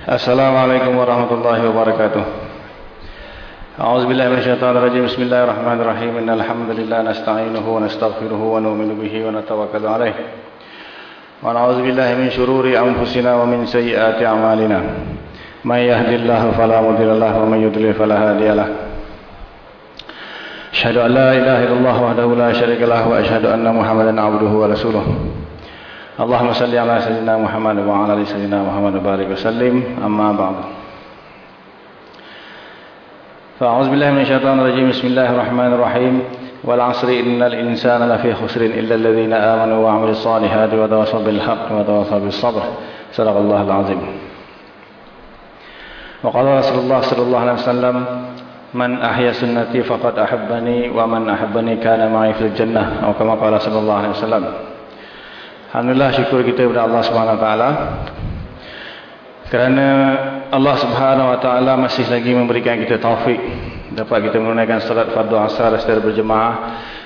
Assalamualaikum warahmatullahi wabarakatuh. A'udzubillahi minasyaitonir rajim. Bismillahirrahmanirrahim. Innal hamdalillah nasta'inuhu wa nastaghfiruhu wa nu'minu bihi wa natawakkalu alayh. Wa na'udzu billahi min shururi anfusina wa min sayyiati a'malina. May yahdihillahu fala mudilla lahu wa may yudlil fala hadiya lahu. Asyhadu an la ilaha illallah wahdahu la syarika lahu wa asyhadu anna Muhammadan 'abduhu wa rasuluh. اللهم صل على سيدنا محمد وعلى آل سيدنا محمد وبارك وسلم. أما بعد. فأعوذ بالله من الشيطان الرجيم. بسم الله الرحمن الرحيم. والعصر إن الإنسان لفي خسر إلا الذين آمنوا وعملوا الصالحات وتواصوا بالحق وتواصوا بالصبر. صدق الله العظيم. وقال رسول الله صلى الله عليه وسلم من أحيا سنتي فقد أحبني ومن أحبني كان معي في الجنة. أو كما قال صلى الله عليه وسلم. Alhamdulillah syukur kita kepada Allah Subhanahu Wa Taala kerana Allah Subhanahu Wa Taala masih lagi memberikan kita taufik dapat kita menunaikan salat fardu asar secara berjemaah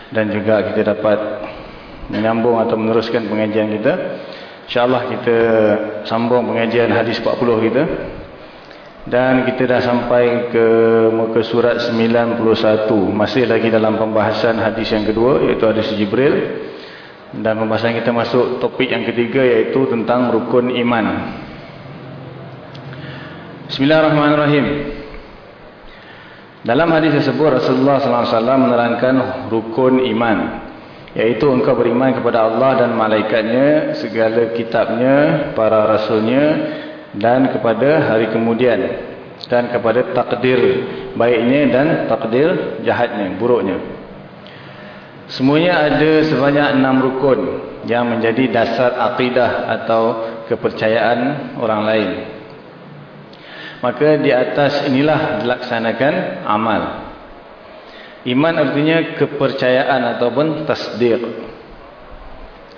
dan juga kita dapat menyambung atau meneruskan pengajian kita. Insya-Allah kita sambung pengajian hadis 40 kita. Dan kita dah sampai ke muka surat 91. Masih lagi dalam pembahasan hadis yang kedua iaitu hadis Jibril. Dan pembahasan kita masuk topik yang ketiga iaitu tentang rukun iman. Bismillahirrahmanirrahim. Dalam hadis tersebut Rasulullah SAW menerangkan rukun iman. Iaitu engkau beriman kepada Allah dan malaikatnya, segala kitabnya, para rasulnya dan kepada hari kemudian. Dan kepada takdir baiknya dan takdir jahatnya, buruknya. Semuanya ada sebanyak enam rukun yang menjadi dasar akidah atau kepercayaan orang lain. Maka di atas inilah dilaksanakan amal. Iman artinya kepercayaan ataupun tasdik.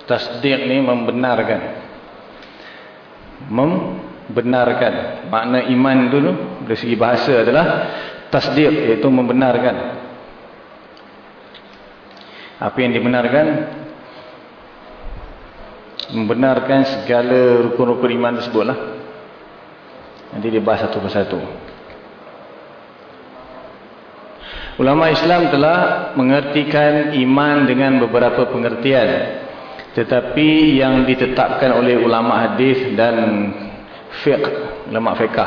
Tasdik ni membenarkan. Membenarkan. Makna iman dulu dari segi bahasa adalah tasdik iaitu membenarkan. Apa yang dibenarkan? Membenarkan segala rukun-rukun iman tersebutlah. Nanti dibahas satu persatu. Ulama Islam telah mengertikan iman dengan beberapa pengertian. Tetapi yang ditetapkan oleh ulama hadis dan fiqh, ulama fiqh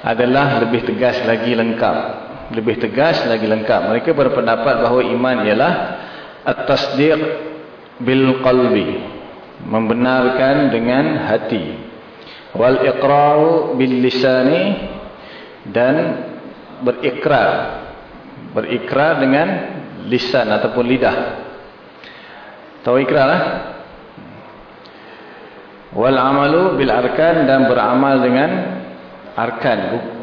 adalah lebih tegas lagi lengkap. Lebih tegas lagi lengkap. Mereka berpendapat bahawa iman ialah at-tasdiq bil qalbi. Membenarkan dengan hati. Wal iqrar bil lisani dan berikrar. Berikrar dengan lisan ataupun lidah. Tahu ikrar lah wal amalu bil arkan dan beramal dengan arkan.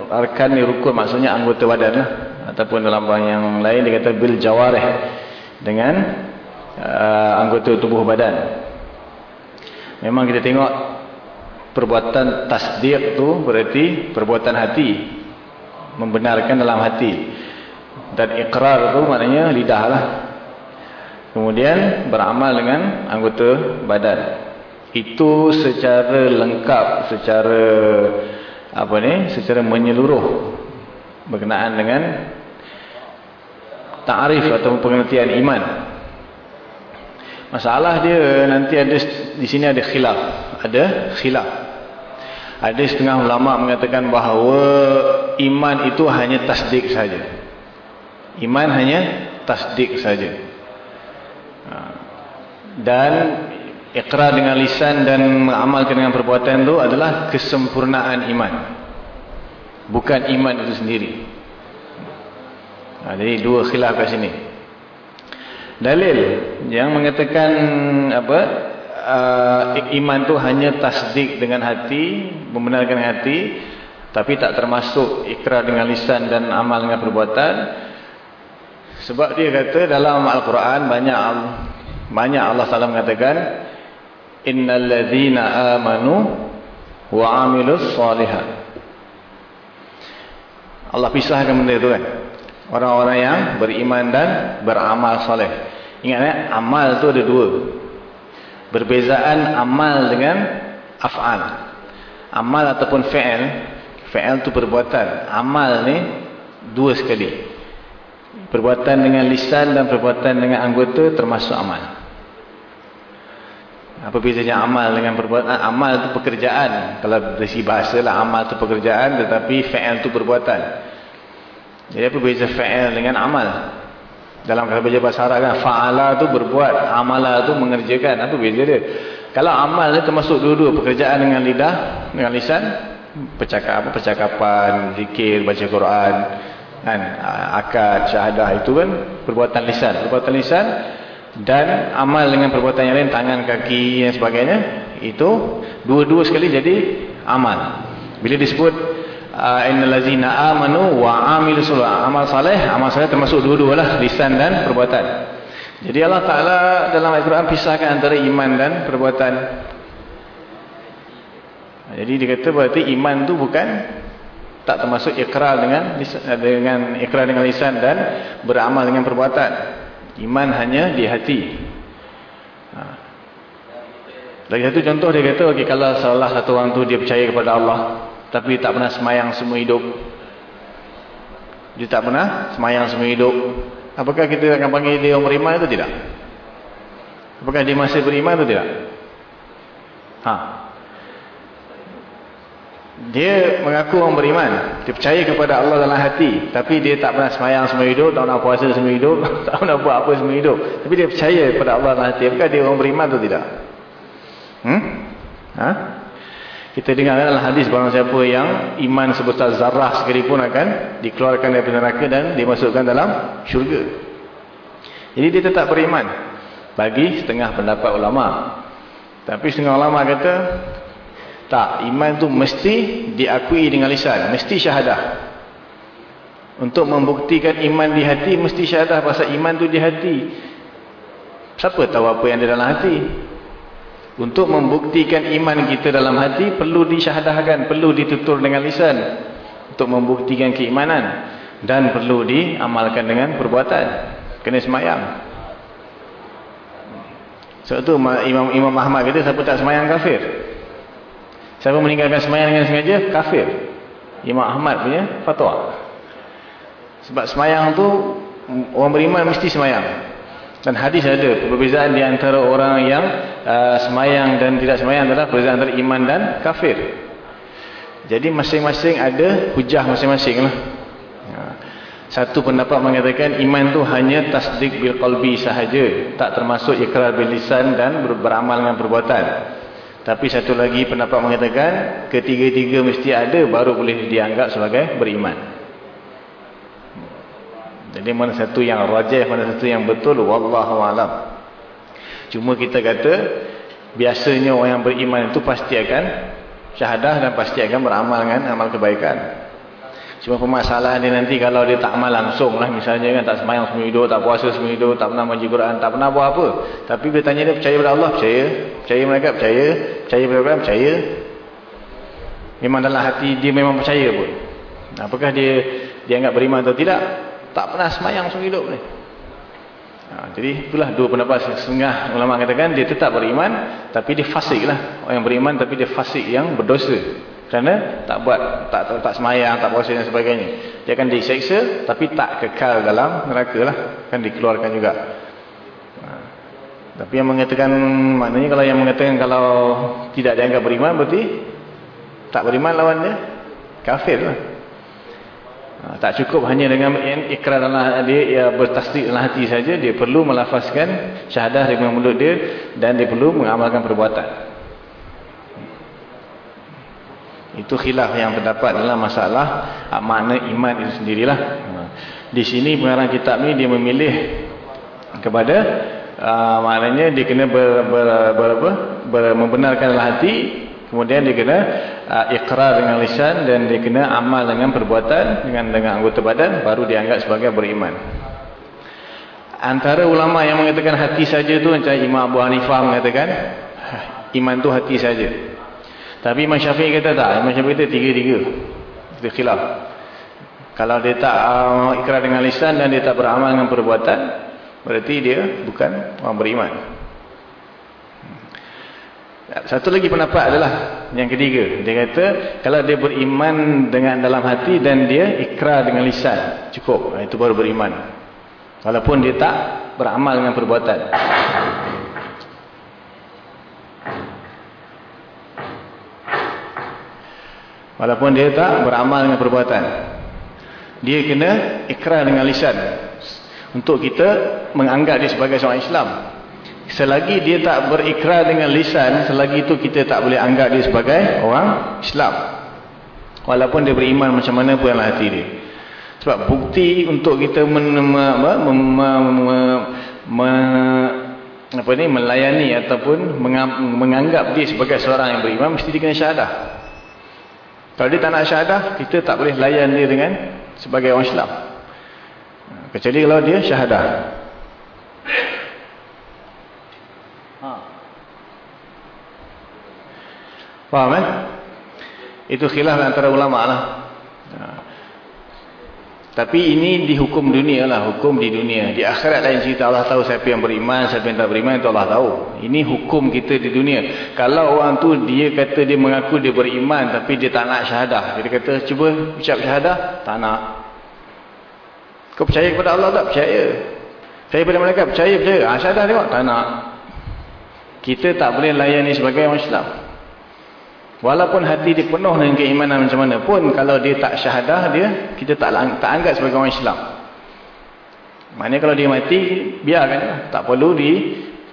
Arkan ni rukun maksudnya anggota badan lah ataupun dalam bahasa yang lain dia kata bil jawarih dengan uh, anggota tubuh badan. Memang kita tengok perbuatan tasdik tu berarti perbuatan hati. Membenarkan dalam hati. Dan ikrar tu maknanya lidah lah. Kemudian beramal dengan anggota badan. Itu secara lengkap, secara apa ni, secara menyeluruh berkenaan dengan ta'rif atau pengertian iman. Masalah dia nanti ada di sini ada khilaf. Ada khilaf. Ada setengah ulama mengatakan bahawa iman itu hanya tasdik saja. Iman hanya tasdik saja. Ha. Dan ikrar dengan lisan dan mengamalkan dengan perbuatan itu adalah kesempurnaan iman. Bukan iman itu sendiri. Ha, jadi dua khilaf kat sini. Dalil yang mengatakan apa uh, iman tu hanya tasdik dengan hati, membenarkan hati, tapi tak termasuk ikrar dengan lisan dan amal dengan perbuatan. Sebab dia kata dalam Al-Quran banyak banyak Allah Taala mengatakan innal ladzina amanu wa amilus solihat. Allah pisahkan benda itu kan. Orang-orang yang beriman dan beramal soleh. Ingat ya, amal tu ada dua. Berbezaan amal dengan af'al. amal ataupun fa'al fa'al tu perbuatan amal ni dua sekali perbuatan dengan lisan dan perbuatan dengan anggota termasuk amal apa bezanya amal dengan perbuatan? Amal itu pekerjaan. Kalau dari bahasa lah, amal itu pekerjaan tetapi fa'al itu perbuatan. Jadi apa beza fa'al dengan amal? Dalam kata baca bahasa Arab kan, fa'ala itu berbuat, amala itu mengerjakan. Apa beza dia? Kalau amal itu termasuk dua-dua, pekerjaan dengan lidah, dengan lisan, percakapan, percakapan, zikir, baca Quran, kan, akad, syahadah itu kan perbuatan lisan. Perbuatan lisan dan amal dengan perbuatan yang lain tangan kaki dan sebagainya itu dua-dua sekali jadi amal bila disebut uh, innallazina amanu wa amilus amal saleh amal saleh termasuk dua-dua lah lisan dan perbuatan jadi Allah Taala dalam Al-Quran pisahkan antara iman dan perbuatan jadi dikata berarti iman tu bukan tak termasuk ikrar dengan dengan ikrar dengan lisan dan beramal dengan perbuatan Iman hanya di hati. Ha. Lagi satu contoh dia kata, okay, kalau salah satu orang tu dia percaya kepada Allah, tapi tak pernah semayang semua hidup. Dia tak pernah semayang semua hidup. Apakah kita akan panggil dia orang beriman atau tidak? Apakah dia masih beriman atau tidak? Ha dia mengaku orang beriman dia percaya kepada Allah dalam hati tapi dia tak pernah semayang semua hidup tak pernah puasa semua hidup tak pernah buat apa semua hidup tapi dia percaya kepada Allah dalam hati apakah dia orang beriman atau tidak hmm? ha? Kita dengar dalam hadis barang siapa yang iman sebesar zarah sekalipun akan dikeluarkan dari neraka dan dimasukkan dalam syurga jadi dia tetap beriman bagi setengah pendapat ulama tapi setengah ulama kata tak, iman tu mesti diakui dengan lisan. Mesti syahadah. Untuk membuktikan iman di hati, mesti syahadah pasal iman tu di hati. Siapa tahu apa yang ada dalam hati? Untuk membuktikan iman kita dalam hati, perlu disyahadahkan. Perlu ditutur dengan lisan. Untuk membuktikan keimanan. Dan perlu diamalkan dengan perbuatan. Kena semayang. Sebab tu Imam, Imam Ahmad kata, siapa tak semayang kafir? Siapa meninggalkan semayang dengan sengaja, kafir. Imam Ahmad punya fatwa. Sebab semayang tu, orang beriman mesti semayang. Dan hadis ada perbezaan di antara orang yang uh, semayang dan tidak semayang adalah perbezaan antara iman dan kafir. Jadi masing-masing ada hujah masing-masing lah. Ha. Satu pendapat mengatakan iman tu hanya tasdik bil qalbi sahaja. Tak termasuk ikrar bil lisan dan beramal dengan perbuatan. Tapi satu lagi pendapat mengatakan ketiga-tiga mesti ada baru boleh dianggap sebagai beriman. Jadi mana satu yang rajah, mana satu yang betul, wallahu alam. Cuma kita kata biasanya orang yang beriman itu pasti akan syahadah dan pasti akan beramal dengan amal kebaikan. Cuma permasalahan dia nanti kalau dia tak amal langsung lah. Misalnya kan tak semayang semua hidup, tak puasa semua hidup, tak pernah majlis Quran, tak pernah buat apa. Tapi bila tanya dia percaya pada Allah, percaya. Percaya mereka, percaya. Percaya pada Quran, percaya. Memang dalam hati dia memang percaya pun. Apakah dia dianggap beriman atau tidak? Tak pernah semayang semua hidup ni. Ha, jadi itulah dua pendapat setengah ulama katakan dia tetap beriman tapi dia fasik lah. Orang yang beriman tapi dia fasik yang berdosa. Kerana tak buat, tak tak, tak semayang, tak puasa dan sebagainya. Dia akan diseksa tapi tak kekal dalam neraka lah. Kan dikeluarkan juga. Ha. Tapi yang mengatakan, maknanya kalau yang mengatakan kalau tidak dianggap beriman berarti tak beriman lawan dia. Kafir lah. Ha, tak cukup hanya dengan ikrar dalam dia ya, bertasdik dalam hati saja. Dia perlu melafazkan syahadah dengan mulut dia dan dia perlu mengamalkan perbuatan. Itu khilaf yang terdapat dalam masalah ah, makna iman itu sendirilah. Di sini pengarang kitab ni dia memilih kepada uh, maknanya dia kena ber, ber, ber, ber, ber, membenarkan dalam hati, kemudian dia kena uh, ikrar dengan lisan dan dia kena amal dengan perbuatan dengan dengan anggota badan baru dianggap sebagai beriman. Antara ulama yang mengatakan hati saja tu macam Imam Abu Hanifah mengatakan iman tu hati saja. Tapi Imam Syafi'i kata tak. Imam Syafi'i kata tiga-tiga. Itu khilaf. Kalau dia tak uh, ikrar dengan lisan dan dia tak beramal dengan perbuatan. Berarti dia bukan orang beriman. Satu lagi pendapat adalah yang ketiga. Dia kata kalau dia beriman dengan dalam hati dan dia ikrar dengan lisan. Cukup. Itu baru beriman. Walaupun dia tak beramal dengan perbuatan. Walaupun dia tak beramal dengan perbuatan. Dia kena ikrar dengan lisan. Untuk kita menganggap dia sebagai seorang Islam. Selagi dia tak berikrar dengan lisan, selagi itu kita tak boleh anggap dia sebagai orang Islam. Walaupun dia beriman macam mana pun dalam hati dia. Sebab bukti untuk kita men, me, me, me, me, me, apa ni, melayani ataupun menganggap dia sebagai seorang yang beriman, mesti dia kena syahadah. Kalau dia tak nak syahadah, kita tak boleh layan dia dengan sebagai orang Islam. Kecuali kalau dia syahadah. Faham eh? Itu khilaf antara ulama lah. Ha. Tapi ini di hukum dunia lah. Hukum di dunia. Di akhirat lain cerita Allah tahu siapa yang beriman, siapa yang tak beriman, itu Allah tahu. Ini hukum kita di dunia. Kalau orang tu dia kata dia mengaku dia beriman tapi dia tak nak syahadah. Dia kata cuba ucap syahadah, tak nak. Kau percaya kepada Allah tak? Percaya. Percaya kepada mereka? Percaya, percaya. Ha, syahadah tengok? Tak nak. Kita tak boleh layani sebagai orang Islam. Walaupun hati dia penuh dengan keimanan macam mana pun, kalau dia tak syahadah dia, kita tak tak anggap sebagai orang Islam. Maknanya kalau dia mati, biarkan. Tak perlu di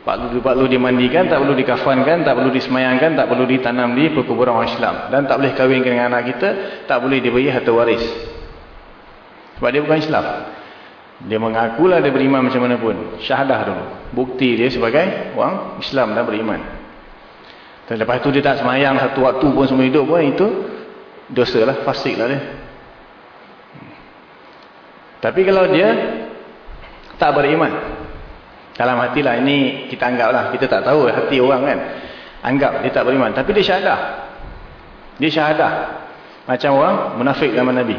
tak perlu, tak perlu dimandikan, tak perlu dikafankan, tak perlu disemayangkan, tak perlu ditanam di perkuburan orang Islam. Dan tak boleh kahwin dengan anak kita, tak boleh diberi harta waris. Sebab dia bukan Islam. Dia mengakulah dia beriman macam mana pun. Syahadah dulu. Bukti dia sebagai orang Islam dan beriman. Dan lepas tu dia tak semayang satu waktu pun semua hidup pun itu dosa lah, fasik lah dia. Tapi kalau dia tak beriman, dalam hati lah ini kita anggap lah, kita tak tahu hati orang kan. Anggap dia tak beriman. Tapi dia syahadah. Dia syahadah. Macam orang munafik zaman Nabi.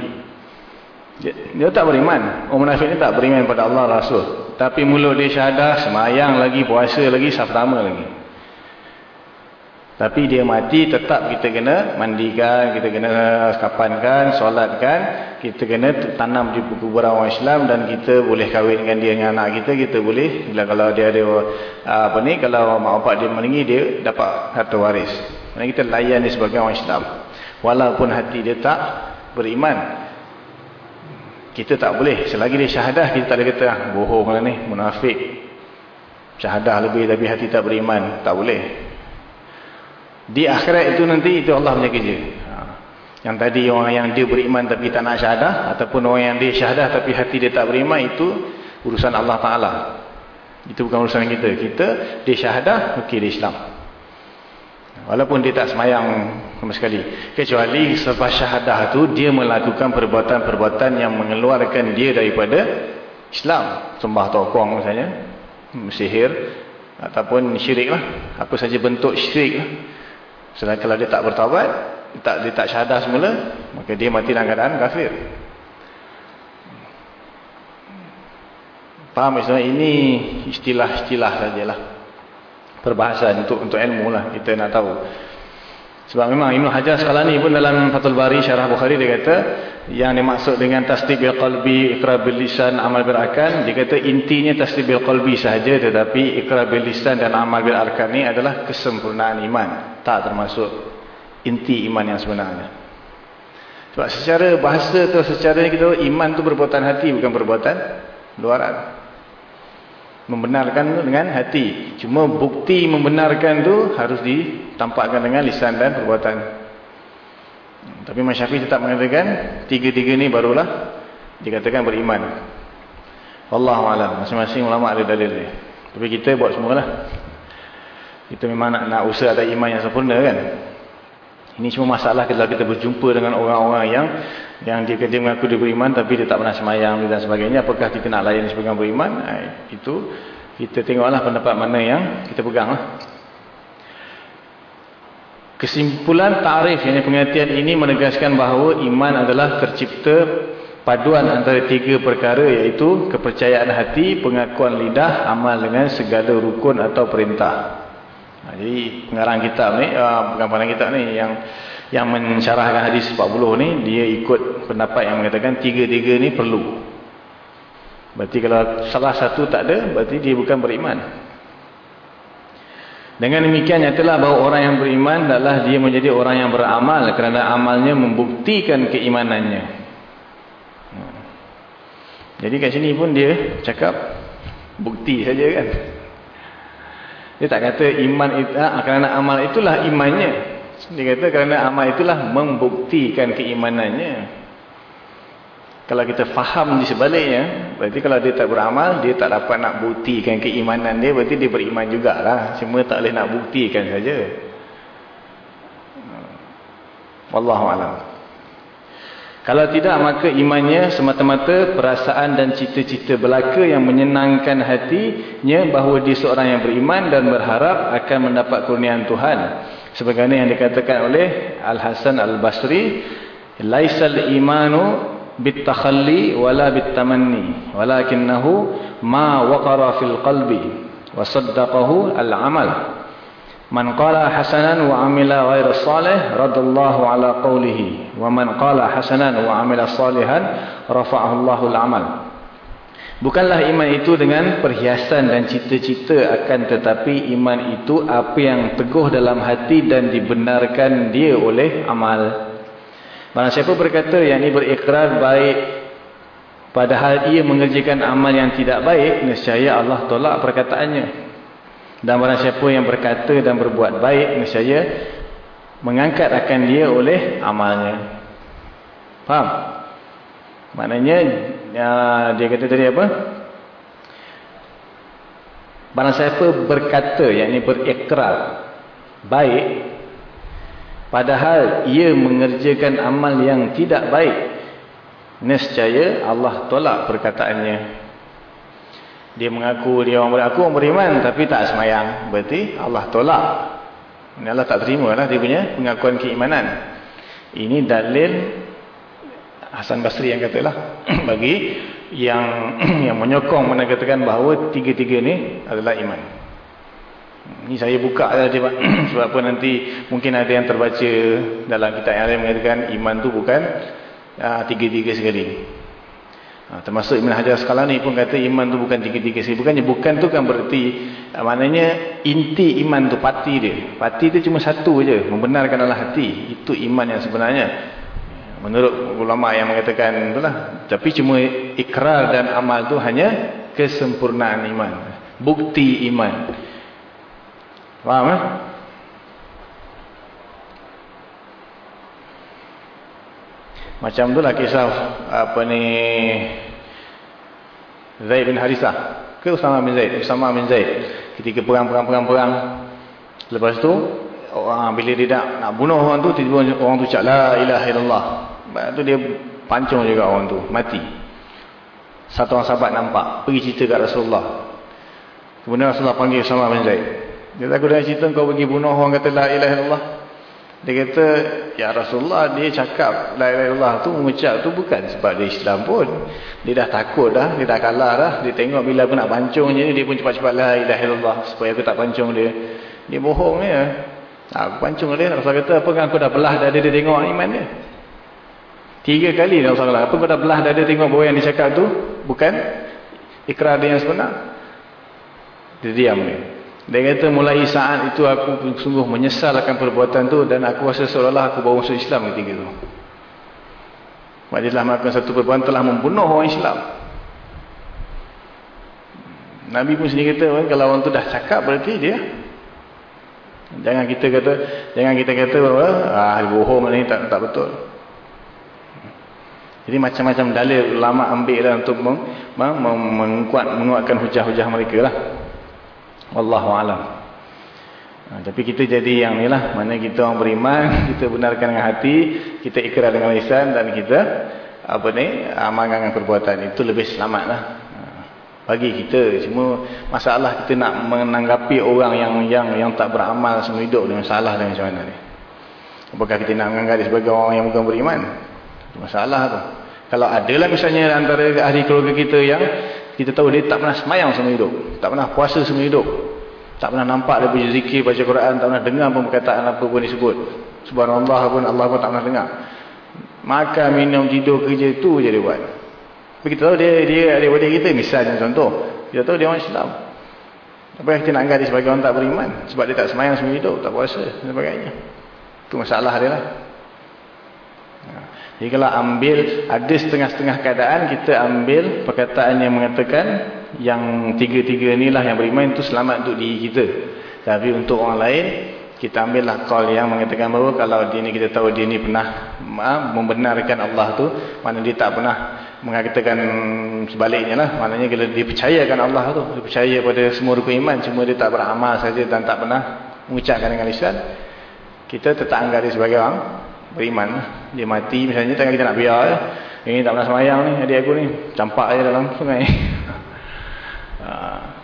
Dia, dia tak beriman. Orang munafik ni tak beriman pada Allah Rasul. Tapi mulut dia syahadah, semayang lagi, puasa lagi, saframa lagi. Tapi dia mati tetap kita kena mandikan, kita kena kapankan, solatkan, kita kena tanam di kuburan orang Islam dan kita boleh kahwinkan dia dengan anak kita, kita boleh bila kalau dia ada apa ni kalau mak bapak dia meninggi dia dapat harta waris. Dan kita layan dia sebagai orang Islam. Walaupun hati dia tak beriman. Kita tak boleh selagi dia syahadah kita tak boleh kata ah, bohonglah ni, munafik. Syahadah lebih tapi hati tak beriman, tak boleh. Di akhirat itu nanti itu Allah punya kerja. Ha. Yang tadi orang yang dia beriman tapi tak nak syahadah. Ataupun orang yang dia syahadah tapi hati dia tak beriman. Itu urusan Allah Ta'ala. Itu bukan urusan kita. Kita dia syahadah, okey dia Islam. Walaupun dia tak semayang sama sekali. Kecuali selepas syahadah itu dia melakukan perbuatan-perbuatan yang mengeluarkan dia daripada Islam. Sembah tokong misalnya. Sihir. Ataupun syirik lah. Apa saja bentuk syirik lah. Sedangkan kalau dia tak bertawabat, tak, dia tak syahadah semula, maka dia mati dalam keadaan kafir. Faham Islam? Ini istilah-istilah sajalah. Perbahasan untuk untuk ilmu lah. Kita nak tahu. Sebab memang Ibn Hajar ni pun dalam Fathul Bari Syarah Bukhari dia kata yang dimaksud dengan tasdik bil qalbi, ikrar bil lisan, amal bil arkan, dia kata intinya tasdik bil qalbi sahaja tetapi ikrar bil lisan dan amal bil arkan ni adalah kesempurnaan iman. Tak termasuk inti iman yang sebenarnya. Sebab secara bahasa tu secara kita iman tu perbuatan hati bukan perbuatan luaran membenarkan dengan hati. Cuma bukti membenarkan tu harus ditampakkan dengan lisan dan perbuatan. Tapi Masyafi tetap mengatakan tiga-tiga ni barulah dikatakan beriman. Wallahu a'lam. Masing-masing ulama ada dalil dia. Tapi kita buat semualah. Kita memang nak nak usaha ada iman yang sempurna kan. Ini cuma masalah kalau kita berjumpa dengan orang-orang yang yang dia, dia mengaku dia beriman tapi dia tak pernah semayang dan sebagainya. Apakah kita nak layan sebagai beriman? Itu kita tengoklah pendapat mana yang kita pegang lah. kesimpulan tarif yang pengertian ini menegaskan bahawa iman adalah tercipta paduan antara tiga perkara iaitu kepercayaan hati, pengakuan lidah, amal dengan segala rukun atau perintah. Jadi pengarang kitab ni, uh, bukan pengarang kitab ni, yang yang mensyarahkan hadis 40 ni, dia ikut pendapat yang mengatakan tiga-tiga ni perlu. Berarti kalau salah satu tak ada, berarti dia bukan beriman. Dengan demikian nyatalah bahawa orang yang beriman adalah dia menjadi orang yang beramal kerana amalnya membuktikan keimanannya. Jadi kat sini pun dia cakap bukti saja kan. Dia tak kata iman itu ha, kerana amal itulah imannya. Dia kata kerana amal itulah membuktikan keimanannya. Kalau kita faham di sebaliknya, berarti kalau dia tak beramal, dia tak dapat nak buktikan keimanan dia, berarti dia beriman jugalah. Cuma tak boleh nak buktikan saja. Wallahualam. Kalau tidak, maka imannya semata-mata perasaan dan cita-cita belaka yang menyenangkan hatinya bahawa dia seorang yang beriman dan berharap akan mendapat kurniaan Tuhan. Sebagaimana yang dikatakan oleh Al-Hasan Al-Basri, Laisal imanu بالتخلي ولا بالتمني ولكنه ما وقر في القلب وصدقه العمل من قال حسنا وعمل غير الصالح رد الله على قوله ومن قال حسنا وعمل صالحا رفعه الله العمل Bukanlah iman itu dengan perhiasan dan cita-cita akan tetapi iman itu apa yang teguh dalam hati dan dibenarkan dia oleh amal. Barang siapa berkata yang ini berikrar baik padahal ia mengerjakan amal yang tidak baik, nescaya Allah tolak perkataannya. Dan barang siapa yang berkata dan berbuat baik, nescaya mengangkat akan dia oleh amalnya. Faham? Maknanya ya, dia kata tadi apa? Barang siapa berkata yang ini berikrar baik Padahal ia mengerjakan amal yang tidak baik. Nescaya Allah tolak perkataannya. Dia mengaku dia orang beraku orang beriman tapi tak semayang. Berarti Allah tolak. Ini Allah tak terima lah dia punya pengakuan keimanan. Ini dalil Hasan Basri yang katalah bagi yang yang menyokong menegakkan bahawa tiga-tiga ni adalah iman. Ini saya buka saja sebab apa nanti mungkin ada yang terbaca dalam kitab yang lain mengatakan iman tu bukan ah, tiga-tiga sekali. Ha, termasuk Ibn Hajar sekala ni pun kata iman tu bukan tiga-tiga sekali. Bukannya bukan tu kan berarti ah, maknanya inti iman tu pati dia. Pati tu cuma satu je membenarkan dalam hati. Itu iman yang sebenarnya. Menurut ulama yang mengatakan itulah. Tapi cuma ikrar dan amal tu hanya kesempurnaan iman. Bukti iman. Faham eh? Macam itulah kisah apa ni Zaid bin Harisah ke Usama bin Zaid Usama bin Zaid ketika perang-perang-perang-perang lepas tu orang bila dia nak, nak bunuh orang tu tiba-tiba orang tu cakap la ilaha illallah lepas tu dia pancung juga orang tu mati satu orang sahabat nampak pergi cerita kat Rasulullah kemudian Rasulullah panggil Usama bin Zaid dia takut dengan cerita kau pergi bunuh orang kata la ilaha illallah. Dia kata, ya Rasulullah dia cakap la ilaha illallah tu mengucap tu bukan sebab dia Islam pun. Dia dah takut dah, dia dah kalah dah. Dia tengok bila aku nak pancung je dia pun cepat-cepat la ilaha illallah supaya aku tak pancung dia. Dia bohong ya. Aku pancung dia. Rasulullah kata, apa kan aku dah belah dah dia tengok iman dia. Tiga kali Rasulullah. Apa kau dah belah dah dia tengok bahawa yang dia cakap tu bukan ikrar dia yang sebenar. Dia diam dia. Dia kata mulai saat itu aku sungguh menyesal akan perbuatan tu dan aku rasa seolah-olah aku bawa masuk Islam ketika. Dia telah melakukan satu perbuatan telah membunuh orang Islam. Nabi pun sendiri kata kalau orang tu dah cakap berarti dia jangan kita kata jangan kita kata bahawa ah bohong ni tak tak betul. Jadi macam-macam dalil ulama ambil lah untuk menguat menguatkan hujah-hujah mereka lah. Wallahu alam. Ha, tapi kita jadi yang ni lah. Mana kita orang beriman. Kita benarkan dengan hati. Kita ikrar dengan lisan. Dan kita. Apa ni. Amalkan dengan perbuatan. Itu lebih selamat lah. Ha, bagi kita. Cuma masalah kita nak menanggapi orang yang yang yang tak beramal semua hidup. Dengan salah dengan macam mana ni. Apakah kita nak menganggap sebagai orang yang bukan beriman. Masalah tu. Kalau ada lah misalnya antara ahli keluarga kita yang kita tahu dia tak pernah semayang semua hidup. Tak pernah puasa semua hidup. Tak pernah nampak dia punya zikir, baca Quran, tak pernah dengar pun perkataan apa pun disebut. Subhanallah pun Allah pun tak pernah dengar. Makan, minum, tidur, kerja itu je dia buat. Tapi kita tahu dia, dia adik-adik kita, misalnya contoh. Kita tahu dia orang Islam. Apa yang kita nak anggap dia sebagai orang tak beriman? Sebab dia tak semayang semua hidup, tak puasa dan sebagainya. Itu masalah dia lah. Jadi kalau ambil, ada setengah-setengah keadaan, kita ambil perkataan yang mengatakan yang tiga-tiga inilah yang beriman itu selamat untuk diri kita. Tapi untuk orang lain, kita ambillah call yang mengatakan bahawa kalau dia ni kita tahu dia ni pernah membenarkan Allah tu, mana dia tak pernah mengatakan sebaliknya lah. Maknanya kalau dia percayakan Allah tu, dia percaya pada semua rukun iman, cuma dia tak beramal saja dan tak pernah mengucapkan dengan lisan, kita tetap anggap dia sebagai orang beriman. Dia mati misalnya, takkan kita nak biar. Ya. Ini tak pernah semayang ni, adik aku ni. Campak je dalam sungai. Ha.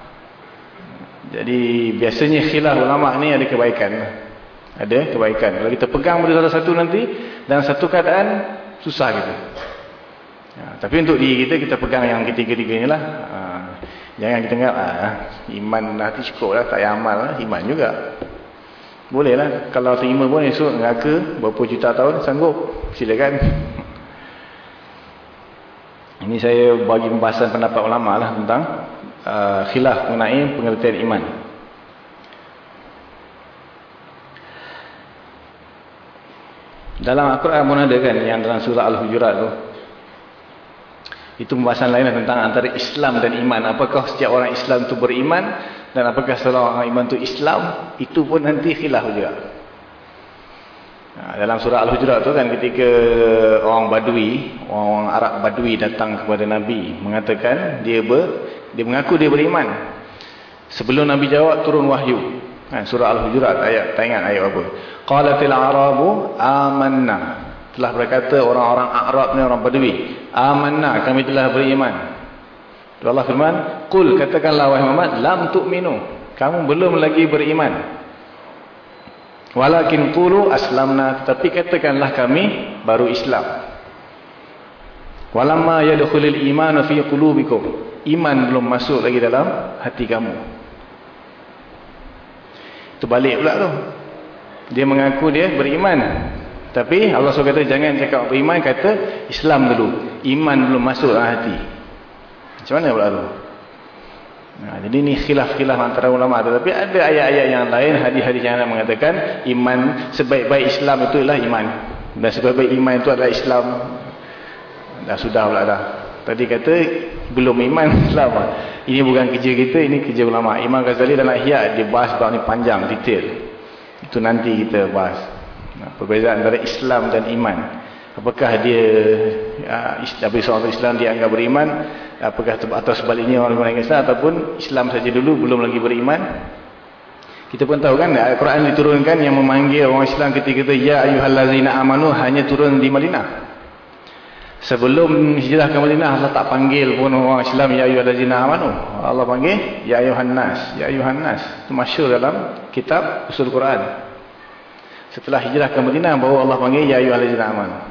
Jadi biasanya khilaf ulama ni ada kebaikan. Ada kebaikan. Kalau kita pegang pada salah satu nanti dalam satu keadaan susah kita. Ya, tapi untuk diri kita kita pegang yang ketiga-tiga inilah. Ha, jangan kita ingat ah, iman nanti cukup lah tak payah amal lah. iman juga. Boleh lah kalau terima pun esok neraka berapa juta tahun sanggup. Silakan. Ini saya bagi pembahasan pendapat ulama lah tentang uh, khilaf mengenai pengertian iman. Dalam Al-Quran pun ada kan yang dalam surah Al-Hujurat tu. Itu pembahasan lain tentang antara Islam dan iman. Apakah setiap orang Islam itu beriman dan apakah seorang orang iman itu Islam, itu pun nanti khilaf juga. Nah, dalam surah Al-Hujurat tu kan ketika orang Badui, orang Arab Badui datang kepada Nabi mengatakan dia ber, dia mengaku dia beriman. Sebelum Nabi jawab turun wahyu. Ha, surah Al-Hujurat ayat, tak ingat ayat apa. Qalatil Arabu amanna. Telah berkata orang-orang Arab ni orang Badui, amanna kami telah beriman. Allah firman, "Qul katakanlah wahai Muhammad, lam tu'minu." Kamu belum lagi beriman. Walakin qulu aslamna, tetapi katakanlah kami baru Islam. Walamma yadkhulul iman fi qulubikum. Iman belum masuk lagi dalam hati kamu. Itu balik pula tu. Dia mengaku dia beriman. Tapi Allah SWT kata jangan cakap beriman, kata Islam dulu. Iman belum masuk dalam hati. Macam mana pula tu? Nah, jadi ni khilaf-khilaf antara ulama tu. Tapi ada ayat-ayat yang lain, hadis-hadis yang mengatakan iman sebaik-baik Islam itu adalah iman. Dan sebaik-baik iman itu adalah Islam. Dah sudah pula dah. Tadi kata belum iman Islam. Ini bukan kerja kita, ini kerja ulama. Imam Ghazali dalam Ihya dia bahas bab ni panjang, detail. Itu nanti kita bahas. Nah, perbezaan antara Islam dan iman. Apakah dia ya, Nabi seorang Islam dia anggap beriman, apakah atau sebaliknya orang orang Islam ataupun Islam saja dulu belum lagi beriman. Kita pun tahu kan Al-Quran diturunkan yang memanggil orang Islam ketika itu ya ayyuhallazina amanu hanya turun di Madinah. Sebelum hijrah ke Madinah Allah tak panggil pun orang Islam ya ayyuhallazina amanu. Allah panggil ya ayyuhan nas, ya ayyuhan nas. Itu masyhur dalam kitab usul Quran. Setelah hijrah ke Madinah baru Allah panggil ya ayyuhallazina amanu.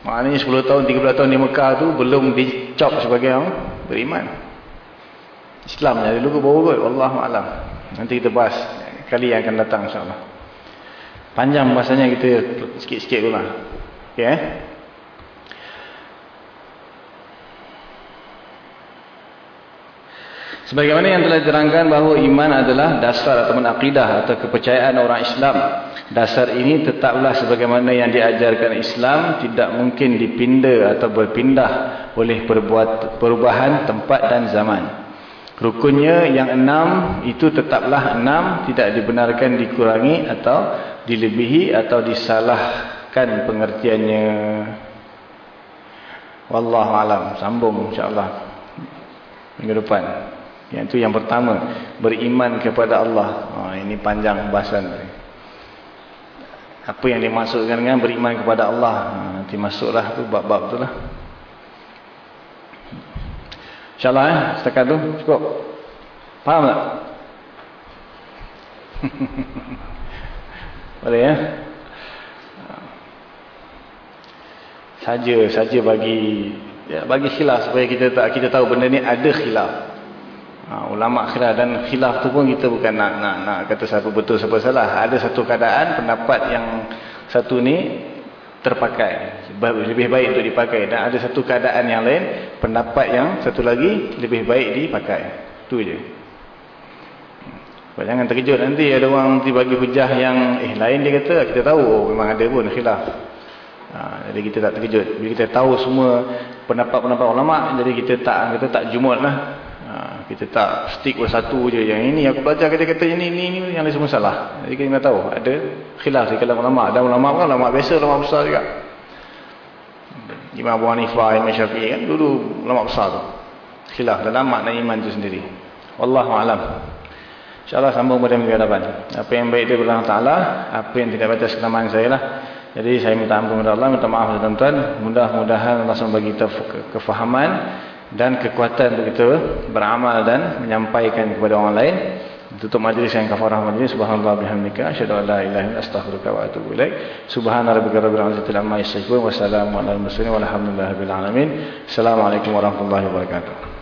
Maknanya 10 tahun, 13 tahun di Mekah tu belum dicop sebagai orang beriman. Islam jadi dulu baru kot. Wallahu alam. Nanti kita bahas kali yang akan datang insya-Allah. Panjang bahasanya kita sikit-sikit dulu lah. Okey eh? Sebagaimana yang telah diterangkan bahawa iman adalah dasar ataupun akidah atau kepercayaan orang Islam. Dasar ini tetaplah sebagaimana yang diajarkan Islam tidak mungkin dipindah atau berpindah oleh perbuat, perubahan tempat dan zaman. Rukunnya yang enam itu tetaplah enam tidak dibenarkan dikurangi atau dilebihi atau disalahkan pengertiannya. Wallahu alam. Sambung insya-Allah minggu depan. Yang itu yang pertama, beriman kepada Allah. Ha, ini panjang bahasan. Apa yang dimaksudkan dengan beriman kepada Allah? Ha, nanti masuklah tu bab-bab tu lah. InsyaAllah eh, setakat tu cukup. Faham tak? Boleh ya? Saja, saja bagi ya, bagi khilaf supaya kita tak kita tahu benda ni ada khilaf. Ha, ulama khilaf dan khilaf tu pun kita bukan nak nak nak kata siapa betul siapa salah. Ada satu keadaan pendapat yang satu ni terpakai. Lebih baik untuk dipakai. Dan ada satu keadaan yang lain pendapat yang satu lagi lebih baik dipakai. Itu je. Jangan terkejut nanti ada orang nanti bagi hujah yang eh lain dia kata kita tahu oh, memang ada pun khilaf. Ha, jadi kita tak terkejut. Bila kita tahu semua pendapat-pendapat ulama jadi kita tak kita tak jumut lah. Kita tak stick satu je yang ini aku belajar kata-kata ini ini ini yang lain semua salah. Jadi kita tahu ada khilaf di kalangan ulama. Ada ulama kan ulama biasa ulama besar juga. Imam Abu Hanifah, Imam Syafi'i kan dulu ulama besar tu. Khilaf dalam makna iman itu sendiri. Wallahu alam. InsyaAllah sambung pada minggu hadapan. Apa yang baik itu Allah Ta'ala. Apa yang tidak baca kenamaan saya lah. Jadi saya minta ampun kepada Allah. Minta maaf kepada tuan-tuan. Mudah-mudahan Allah SWT bagi kita kefahaman dan kekuatan untuk kita beramal dan menyampaikan kepada orang lain. Tutup majlis yang kafarah majlis subhanallah bihamdika asyhadu an la ilaha illa astaghfiruka wa atubu ilaik. Subhana rabbika rabbil izzati amma yasifun wa salamun alal mursalin walhamdulillahi rabbil alamin. Assalamualaikum warahmatullahi wabarakatuh